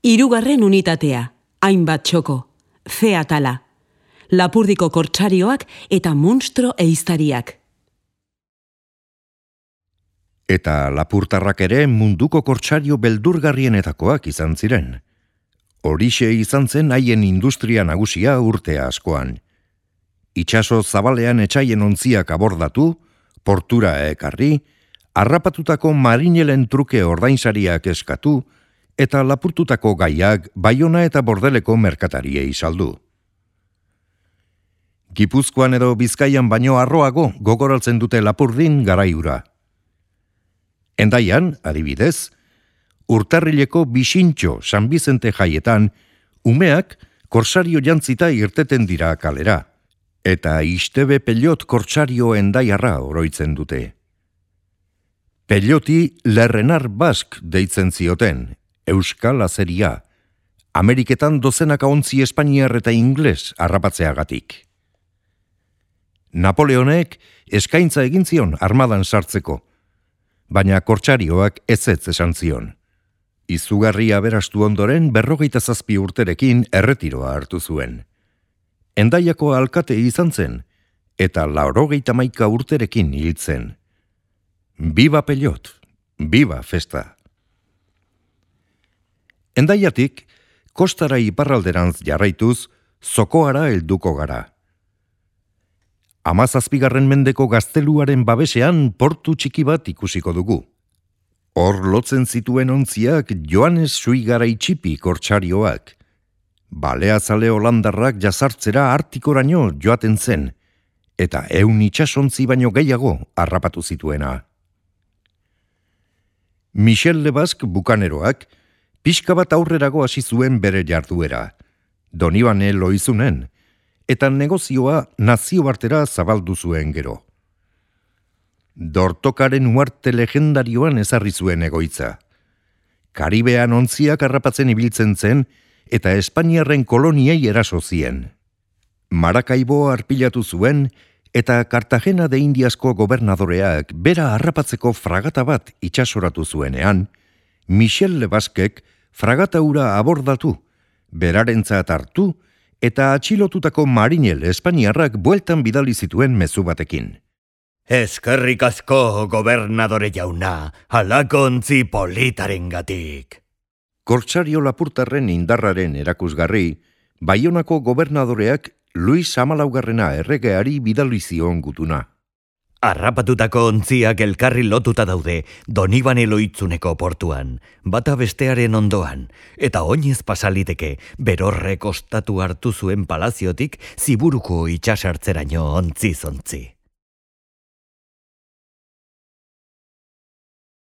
Hirugarren unitatea, hainbat txoko, featala, lapurdiko kortsarioak eta monstro eiztariak. Eta lapurtarrak ere munduko kortsario beldurgarrienetakoak izan ziren. Horixe izan zen haien industria nagusia urtea askoan. Itxaso zabalean etxaien ontziak abordatu, portura ekarri, harrapatutako marinelen truke ordainsariak eskatu, eta lapurtutako gaiak baiona eta bordeleko merkatariei saldu. Gipuzkoan edo bizkaian baino arroago gogoraltzen dute lapurdin garaiura. Endaian, adibidez, urtarrileko bisintxo San Bizente jaietan, umeak korsario jantzita irteten dira kalera, eta istebe pelot korsario endaiarra oroitzen dute. Peloti lerrenar bask deitzen zioten, Euskal Azeria, Ameriketan dozenaka ontzi Espainiar eta Ingles harrapatzeagatik. Napoleonek eskaintza egin zion armadan sartzeko, baina kortsarioak ez ez esan zion. Izugarria berastu ondoren berrogeita zazpi urterekin erretiroa hartu zuen. Endaiako alkate izan zen, eta laurogeita maika urterekin hiltzen. Biba pelot, biba festa. Endaiatik, kostara iparralderantz jarraituz, zokoara helduko gara amazazpigarren mendeko gazteluaren babesean portu txiki bat ikusiko dugu. Hor lotzen zituen ontziak Joanes Suigara itxipi kortsarioak. Balea zale holandarrak jazartzera artikoraino joaten zen, eta eun itxasontzi baino gehiago harrapatu zituena. Michel Lebask bukaneroak, pixka bat aurrerago hasi zuen bere jarduera. Donibane loizunen, eta negozioa nazio bartera zabaldu zuen gero. Dortokaren uarte legendarioan ezarri zuen egoitza. Karibean ontziak harrapatzen ibiltzen zen eta Espainiarren koloniei eraso zien. Marakaibo arpilatu zuen eta Cartagena de Indiasko gobernadoreak bera harrapatzeko fragata bat itxasoratu zuenean, Michel Lebaskek fragata ura abordatu, berarentzat hartu eta atxilotutako marinel Espainiarrak bueltan bidali zituen mezu batekin. Eskerrik asko gobernadore jauna, alakontzi politaren gatik. Kortsario lapurtarren indarraren erakusgarri, Baionako gobernadoreak Luis Amalaugarrena erregeari bidali zion gutuna. Arrapatutako ontziak elkarri lotuta daude Donibane loitzuneko portuan, bata bestearen ondoan, eta oinez pasaliteke berorrek ostatu hartu zuen palaziotik ziburuko itxasartzeraino ontzi zontzi.